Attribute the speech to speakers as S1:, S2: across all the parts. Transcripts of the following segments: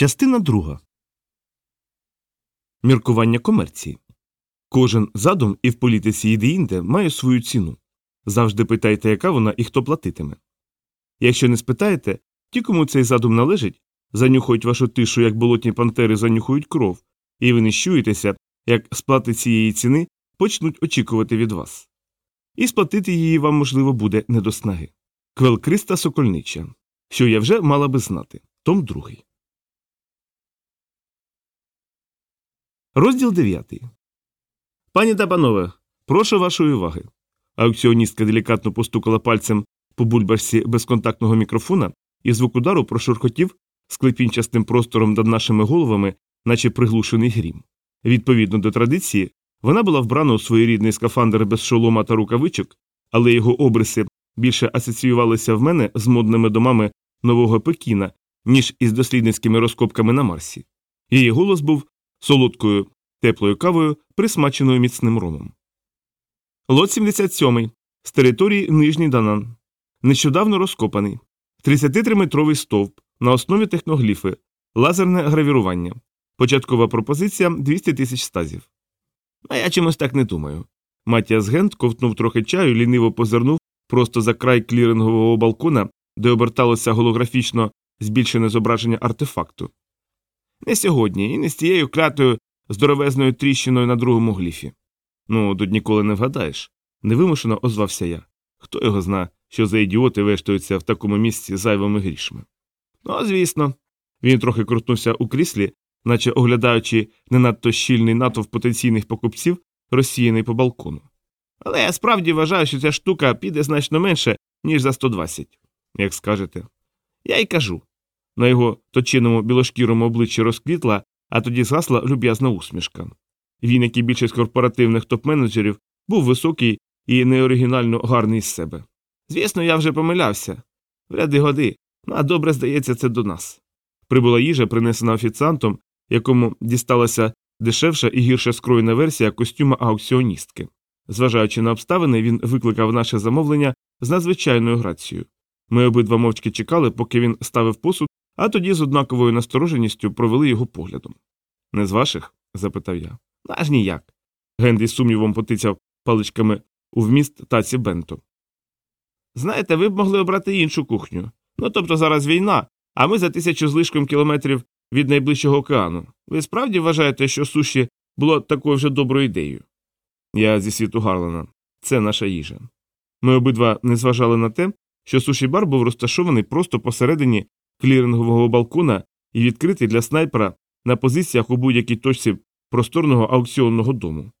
S1: Частина друга. Міркування комерції. Кожен задум і в політиці і має свою ціну. Завжди питайте, яка вона і хто платитиме. Якщо не спитаєте, ті, кому цей задум належить, занюхають вашу тишу, як болотні пантери занюхають кров, і ви нищуєтеся, як сплати цієї ціни почнуть очікувати від вас. І сплатити її вам, можливо, буде не до снаги. Квелкриста Сокольнича. Що я вже мала би знати. Том другий. Розділ 9. Пані та панове, прошу вашої уваги. Аукціоністка делікатно постукала пальцем по бульбашці безконтактного мікрофона, і звук удару прошурхотів склепінчастим простором над нашими головами, наче приглушений грім. Відповідно до традиції, вона була вбрана у своєрідний скафандр без шолома та рукавичок, але його обриси більше асоціювалися в мене з модними домами нового Пекіна, ніж із дослідницькими розкопками на Марсі. Її голос був солодкою теплою кавою, присмаченою міцним ромом. Лот 77 з території Нижній Данан. Нещодавно розкопаний. 33-метровий стовп на основі техногліфи, лазерне гравірування. Початкова пропозиція 200 тисяч стазів. А я чимось так не думаю. Матіас Гент ковтнув трохи чаю, ліниво позирнув просто за край клірингового балкона, де оберталося голографічно збільшене зображення артефакту. Не сьогодні і не з тією клятою здоровезною тріщиною на другому гліфі. Ну, тут ніколи не вгадаєш. Невимушено озвався я. Хто його зна, що за ідіоти вештуються в такому місці зайвими грішми. Ну, звісно. Він трохи крутнувся у кріслі, наче оглядаючи не надто щільний натовп потенційних покупців, розсіяний по балкону. Але я справді вважаю, що ця штука піде значно менше, ніж за 120. Як скажете. Я й кажу. На його точиному білошкірому обличчі розквітла, а тоді згасла люб'язна усмішка. Він, як і більшість корпоративних топ-менеджерів, був високий і неоригінально гарний з себе. Звісно, я вже помилявся. Вряди годи, ну, а добре здається, це до нас. Прибула їжа, принесена офіціантом, якому дісталася дешевша і гірше скроєна версія костюма аукціоністки. Зважаючи на обставини, він викликав наше замовлення з надзвичайною грацією. Ми обидва мовчки чекали, поки він ставив посуд, а тоді з однаковою настороженістю провели його поглядом. Не з ваших? запитав я. Аж ніяк. Генрі сумнівом потицяв паличками у вміст таці бенто. Знаєте, ви б могли обрати іншу кухню. Ну тобто зараз війна, а ми за тисячу з лишком кілометрів від найближчого океану. Ви справді вважаєте, що суші було такою вже доброю ідеєю? Я зі світу Гарлена. Це наша їжа. Ми обидва не зважали на те, що суші бар був розташований просто посередині клірингового балкона і відкритий для снайпера на позиціях у будь-якій точці просторного аукціонного дому.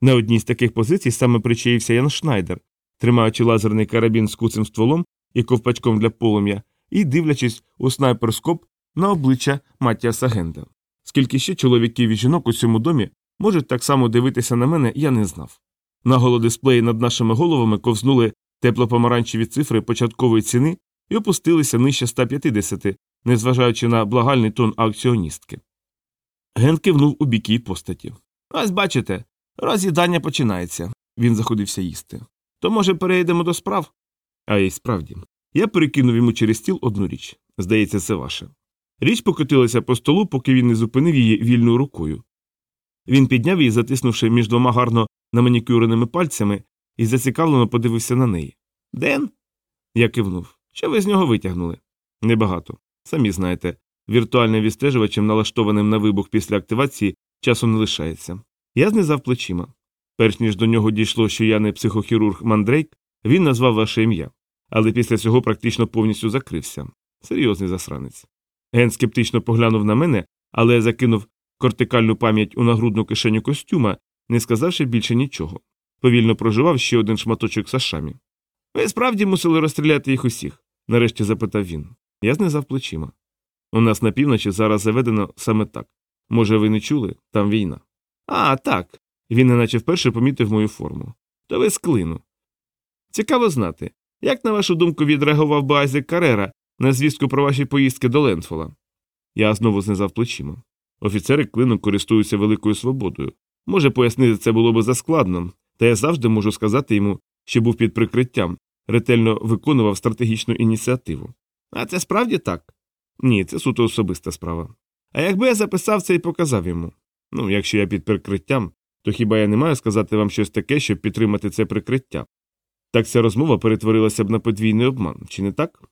S1: На одній з таких позицій саме причаївся Ян Шнайдер, тримаючи лазерний карабін з куцим стволом і ковпачком для полум'я, і дивлячись у снайперскоп на обличчя Матіаса Генда. Скільки ще чоловіків і жінок у цьому домі можуть так само дивитися на мене, я не знав. На голодисплеї над нашими головами ковзнули теплопомаранчеві цифри початкової ціни і опустилися нижче 150, незважаючи на благальний тон аукціоністки. Ген кивнув у бік її постаті. Ось бачите, роз'їдання починається. Він заходився їсти. То, може, перейдемо до справ? А й справді. Я перекинув йому через стіл одну річ. Здається, це ваше. Річ покотилася по столу, поки він не зупинив її вільною рукою. Він підняв її, затиснувши між двома гарно наманікюреними пальцями, і зацікавлено подивився на неї. Ден? Я кивнув. Що ви з нього витягнули? Небагато. Самі знаєте, віртуальним відстежувачем, налаштованим на вибух після активації, часу не лишається. Я знизав плечима. Перш ніж до нього дійшло, що я не психохірург Мандрейк, він назвав ваше ім'я, але після цього практично повністю закрився. Серйозний засранець. Ген скептично поглянув на мене, але закинув кортикальну пам'ять у нагрудну кишеню костюма, не сказавши більше нічого. Повільно проживав ще один шматочок сашамі. Ви справді мусили розстріляти їх усіх? Нарешті запитав він. Я знизав плечима. У нас на півночі зараз заведено саме так. Може, ви не чули? Там війна. А, так. Він неначе вперше помітив мою форму. То ви з клину. Цікаво знати, як, на вашу думку, відреагував би Айзек Карера на звістку про ваші поїздки до Ленфола? Я знову знизав плечима. Офіцери клину користуються великою свободою. Може, пояснити це було би заскладно, та я завжди можу сказати йому, що був під прикриттям, ретельно виконував стратегічну ініціативу. А це справді так? Ні, це суто особиста справа. А якби я записав це і показав йому. Ну, якщо я під прикриттям, то хіба я не маю сказати вам щось таке, щоб підтримати це прикриття? Так ця розмова перетворилася б на подвійний обман, чи не так?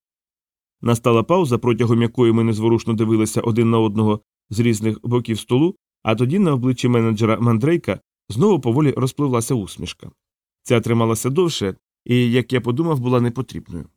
S1: Настала пауза, протягом якої ми незворушно дивилися один на одного з різних боків столу, а тоді на обличчі менеджера Мандрейка знову поволі розпливлася усмішка. Ця трималася довше і, як я подумав, була непотрібною.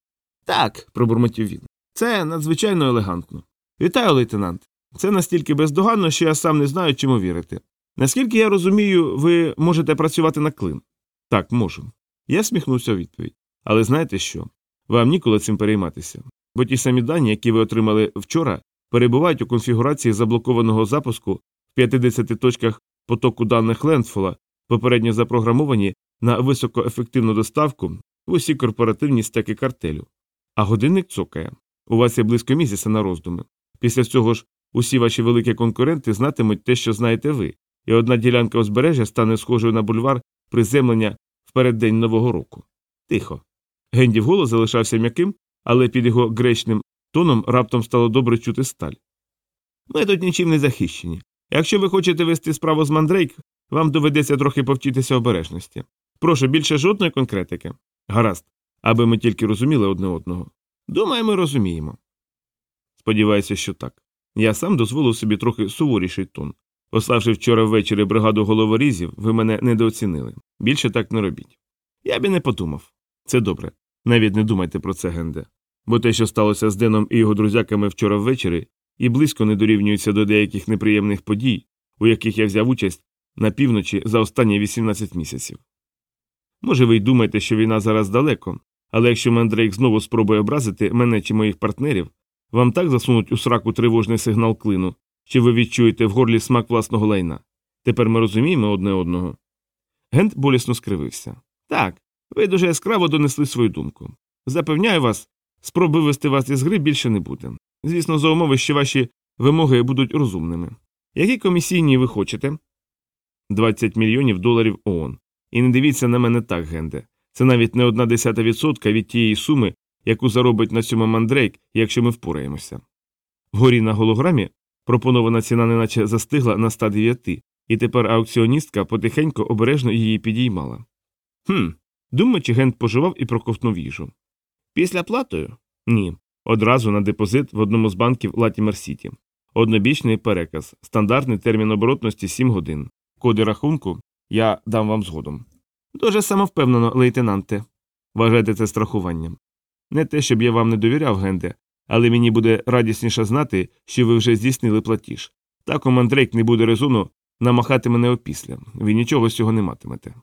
S1: Так, пробурмотів він. Це надзвичайно елегантно. Вітаю, лейтенант. Це настільки бездоганно, що я сам не знаю, чому вірити. Наскільки я розумію, ви можете працювати на клин? Так, можу. Я всміхнувся у відповідь. Але знаєте що? Вам ніколи цим перейматися. Бо ті самі дані, які ви отримали вчора, перебувають у конфігурації заблокованого запуску в 50 точках потоку даних Лендфола, попередньо запрограмовані на високоефективну доставку в усі корпоративні стеки картелю. А годинник цокає. У вас є близько місяця на роздуми. Після цього ж усі ваші великі конкуренти знатимуть те, що знаєте ви, і одна ділянка узбережжя стане схожою на бульвар приземлення в переддень Нового року. Тихо. Гендів голос залишався м'яким, але під його гречним тоном раптом стало добре чути сталь. Ми тут нічим не захищені. Якщо ви хочете вести справу з Мандрейк, вам доведеться трохи повчитися обережності. Прошу більше жодної конкретики. Гаразд, аби ми тільки розуміли одне одного. Думаю, ми розуміємо. Сподіваюся, що так. Я сам дозволив собі трохи суворіший тон. Пославши вчора ввечері бригаду головорізів, ви мене недооцінили. Більше так не робіть. Я б і не подумав. Це добре. Навіть не думайте про це, Генде. Бо те, що сталося з Деном і його друзяками вчора ввечері, і близько не дорівнюється до деяких неприємних подій, у яких я взяв участь на півночі за останні 18 місяців. Може, ви й думаєте, що війна зараз далеко, але якщо Мендрейк знову спробує образити мене чи моїх партнерів, вам так засунуть у сраку тривожний сигнал клину, що ви відчуєте в горлі смак власного лайна. Тепер ми розуміємо одне одного. Гент болісно скривився. Так, ви дуже яскраво донесли свою думку. Запевняю вас, спроби вести вас із гри більше не буде. Звісно, за умови, що ваші вимоги будуть розумними. Які комісійні ви хочете? 20 мільйонів доларів ООН. І не дивіться на мене так, Генде. Це навіть не одна десята відсотка від тієї суми, яку заробить на цьому мандрейк, якщо ми впораємося. Вгорі на голограмі пропонована ціна неначе застигла на 109, і тепер аукціоністка потихеньку обережно її підіймала. Хм, думаючи, Гент поживав і проковтнув їжу. Після платою? Ні. Одразу на депозит в одному з банків Латімер Сіті. Однобічний переказ, стандартний термін оборотності 7 годин. Коди рахунку я дам вам згодом. Дуже самовпевнено, лейтенанте. Вважайте це страхуванням. Не те, щоб я вам не довіряв, Генде, але мені буде радісніше знати, що ви вже здійснили платіж. Так у Мандрейк не буде резону намахати мене опісля. Ви нічого з цього не матимете.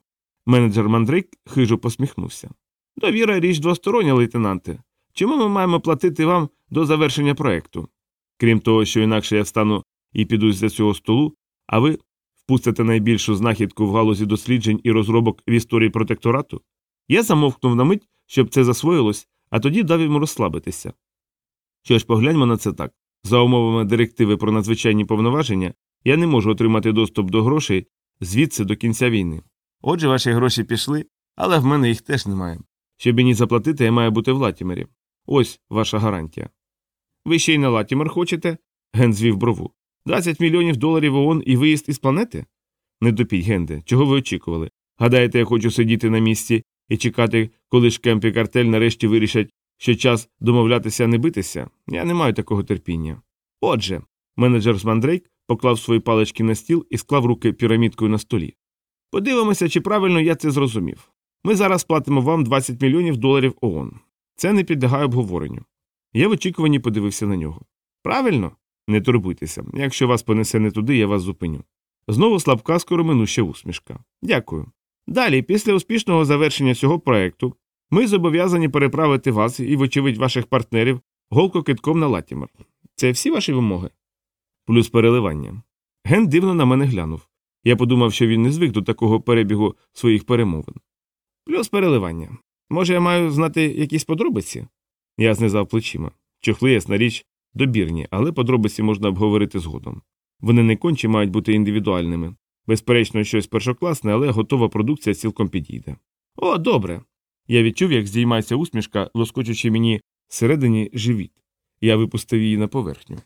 S1: Менеджер Мандрейк хижо посміхнувся. Довіра річ двостороння, лейтенанте. Чому ми маємо платити вам до завершення проекту? Крім того, що інакше я встану і піду з цього столу, а ви впустите найбільшу знахідку в галузі досліджень і розробок в історії протекторату? Я замовкнув на мить, щоб це засвоїлось, а тоді дав йому розслабитися. Що ж, погляньмо на це так. За умовами директиви про надзвичайні повноваження, я не можу отримати доступ до грошей звідси до кінця війни. Отже, ваші гроші пішли, але в мене їх теж немає. Щоб мені заплатити, я маю бути в Латімері. Ось ваша гарантія. Ви ще й на Латімер хочете? Генд звів брову. 20 мільйонів доларів ООН і виїзд із планети? Не дуріть, Генде, чого ви очікували? Гадаєте, я хочу сидіти на місці і чекати, коли ж Кемп і картель нарешті вирішать, що час домовлятися не битися? Я не маю такого терпіння. Отже, менеджер з Мандрейк поклав свої палички на стіл і склав руки пірамідкою на столі. Подивимося, чи правильно я це зрозумів. Ми зараз платимо вам 20 мільйонів доларів ООН. Це не підлягає обговоренню. Я в очікуванні подивився на нього. Правильно? Не турбуйтеся. Якщо вас понесе не туди, я вас зупиню. Знову слабка скороминуща усмішка. Дякую. Далі, після успішного завершення цього проекту, ми зобов'язані переправити вас і, вочевидь, ваших партнерів голко китком на Латімер. Це всі ваші вимоги? Плюс переливання. Ген дивно на мене глянув. Я подумав, що він не звик до такого перебігу своїх перемовин. Плюс переливання. Може, я маю знати якісь подробиці? Я знизав плечима. Чохли, ясна річ, добірні, але подробиці можна обговорити згодом. Вони не конче мають бути індивідуальними. Безперечно, щось першокласне, але готова продукція цілком підійде. О, добре. Я відчув, як здіймається усмішка, лоскочучи мені всередині живіт. Я випустив її на поверхню.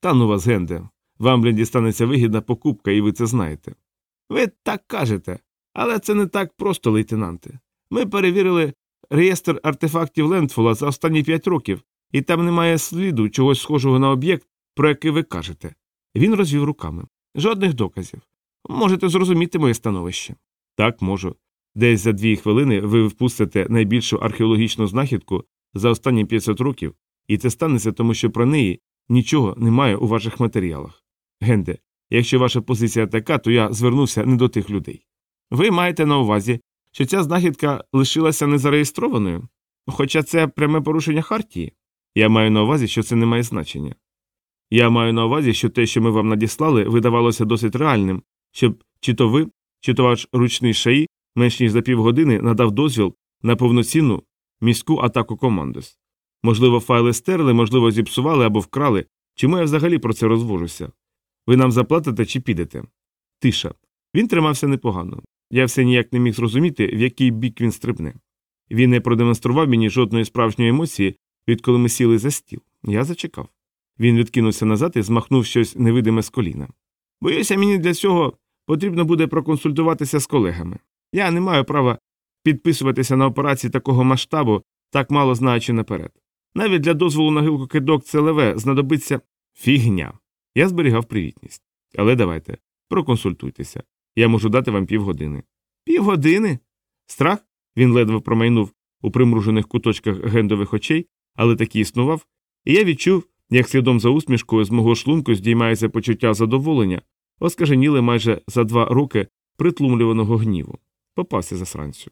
S1: Та ну вас, Генде. Вам, блін, дістанеться вигідна покупка, і ви це знаєте. Ви так кажете, але це не так просто, лейтенанте. Ми перевірили реєстр артефактів Лендфола за останні п'ять років, і там немає сліду чогось схожого на об'єкт, про який ви кажете. Він розвів руками. Жодних доказів. Можете зрозуміти моє становище. Так, можу. Десь за дві хвилини ви впустите найбільшу археологічну знахідку за останні 500 років, і це станеться тому, що про неї нічого немає у ваших матеріалах. Генде, якщо ваша позиція така, то я звернувся не до тих людей. Ви маєте на увазі, що ця знахідка лишилася незареєстрованою, хоча це пряме порушення хартії. Я маю на увазі, що це не має значення. Я маю на увазі, що те, що ми вам надіслали, видавалося досить реальним, щоб чи то ви, чи то ваш ручний шаї менш ніж за півгодини надав дозвіл на повноцінну міську атаку командос. Можливо, файли стерли, можливо, зіпсували або вкрали, чому я взагалі про це розвожуся. Ви нам заплатите чи підете? Тиша. Він тримався непогано. Я все ніяк не міг зрозуміти, в який бік він стрибне. Він не продемонстрував мені жодної справжньої емоції, відколи ми сіли за стіл. Я зачекав. Він відкинувся назад і змахнув щось невидиме з коліна. Боюся, мені для цього потрібно буде проконсультуватися з колегами. Я не маю права підписуватися на операції такого масштабу, так мало знаючи наперед. Навіть для дозволу на гилку кидок ЦЛВ знадобиться фігня. Я зберігав привітність. Але давайте, проконсультуйтеся. Я можу дати вам півгодини. Півгодини? Страх? Він ледве промайнув у примружених куточках гендових очей, але таки існував, і я відчув, як слідом за усмішкою з мого шлунку здіймається почуття задоволення, оскаженіли майже за два роки притлумлюваного гніву. Попався засранцю.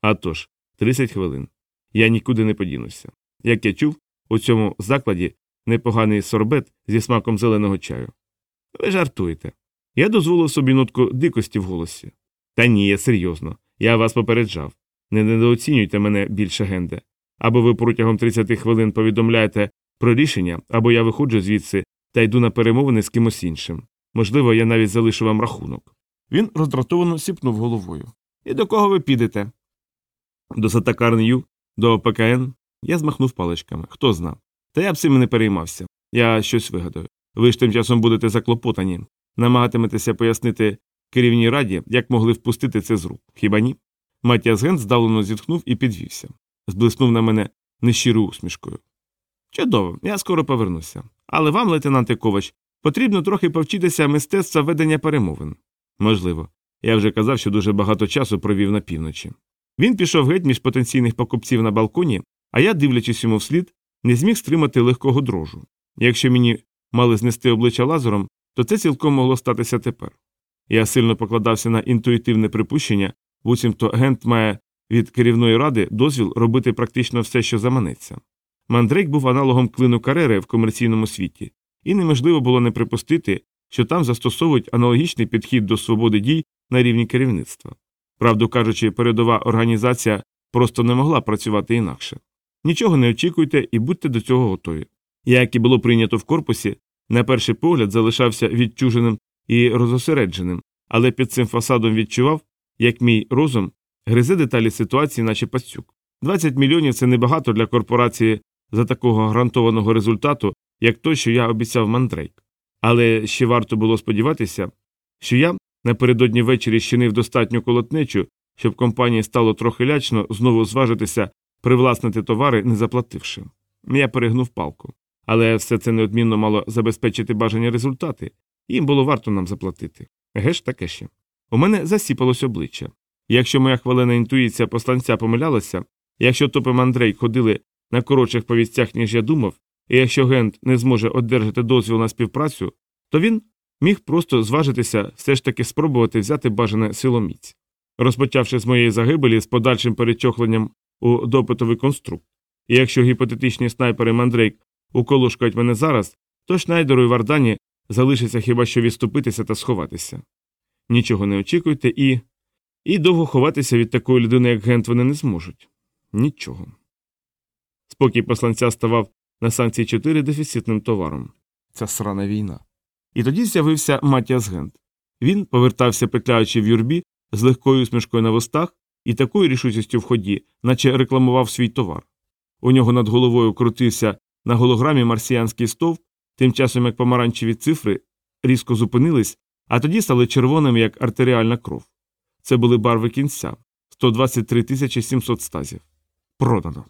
S1: А тож, 30 хвилин. Я нікуди не подінуся. Як я чув, у цьому закладі непоганий сорбет зі смаком зеленого чаю. Ви жартуєте. Я дозволив собі нотку дикості в голосі. Та ні, я серйозно. Я вас попереджав. Не недооцінюйте мене більше генде. Або ви протягом 30 хвилин повідомляєте про рішення, або я виходжу звідси та йду на перемовини з кимось іншим. Можливо, я навіть залишу вам рахунок. Він роздратовано сіпнув головою. І до кого ви підете? До Сатакарню, до ПКН. Я змахнув паличками. Хто зна. Та я б цим не переймався. Я щось вигадаю. Ви ж тим часом будете заклопотані, намагатиметеся пояснити керівній раді, як могли впустити це з рук. Хіба ні? Матіас Ген здавлено зітхнув і підвівся. Зблиснув на мене нещирою усмішкою. Чудово, я скоро повернуся. Але вам, лейтенанте Ковач, потрібно трохи повчитися мистецтва ведення перемовин. Можливо. Я вже казав, що дуже багато часу провів на півночі. Він пішов геть між потенційних покупців на балконі, а я, дивлячись йому вслід, не зміг стримати легкого дрожу. Якщо мені мали знести обличчя лазером, то це цілком могло статися тепер. Я сильно покладався на інтуїтивне припущення, буцімто гент має від керівної ради дозвіл робити практично все, що заманеться. Мандрейк був аналогом клину карери в комерційному світі, і неможливо було не припустити, що там застосовують аналогічний підхід до свободи дій на рівні керівництва. Правду кажучи, передова організація просто не могла працювати інакше. Нічого не очікуйте і будьте до цього готові. Як і було прийнято в корпусі, на перший погляд залишався відчуженим і розосередженим, але під цим фасадом відчував, як мій розум гризе деталі ситуації, наче пацюк. 20 мільйонів це небагато для корпорації за такого гарантованого результату, як той, що я обіцяв мандрейк. Але ще варто було сподіватися, що я напередодні ввечері щинив достатню колотнечу, щоб компанії стало трохи лячно знову зважитися привласнити товари, не заплативши. Я перегнув палку. Але все це неодмінно мало забезпечити бажані результати, їм було варто нам заплатити. Геш таке ще. У мене засіпалось обличчя. Якщо моя хвалена інтуїція посланця помилялася, якщо топи Мандрей ходили на коротших повістях, ніж я думав, і якщо Гент не зможе одержати дозвіл на співпрацю, то він міг просто зважитися все ж таки спробувати взяти бажане силоміць. Розпочавши з моєї загибелі з подальшим перечохленням у допитовий конструкт. І якщо гіпотетичні снайпери Мандрейк уколошкають мене зараз, то Шнайдеру і Вардані залишиться хіба що відступитися та сховатися. Нічого не очікуйте і. І довго ховатися від такої людини, як Гент, вони не зможуть. Нічого. Спокій посланця ставав на санкції 4 дефіцитним товаром. Ця срана війна. І тоді з'явився Матіас Гент. Він повертався, петляючи в юрбі, з легкою усмішкою на вустах і такою рішучістю в ході, наче рекламував свій товар. У нього над головою крутився на голограмі марсіанський стовп, Тим часом як помаранчеві цифри різко зупинились, а тоді стали червоними, як артеріальна кров. Це були барви кінця 123 700 стазів. Продано.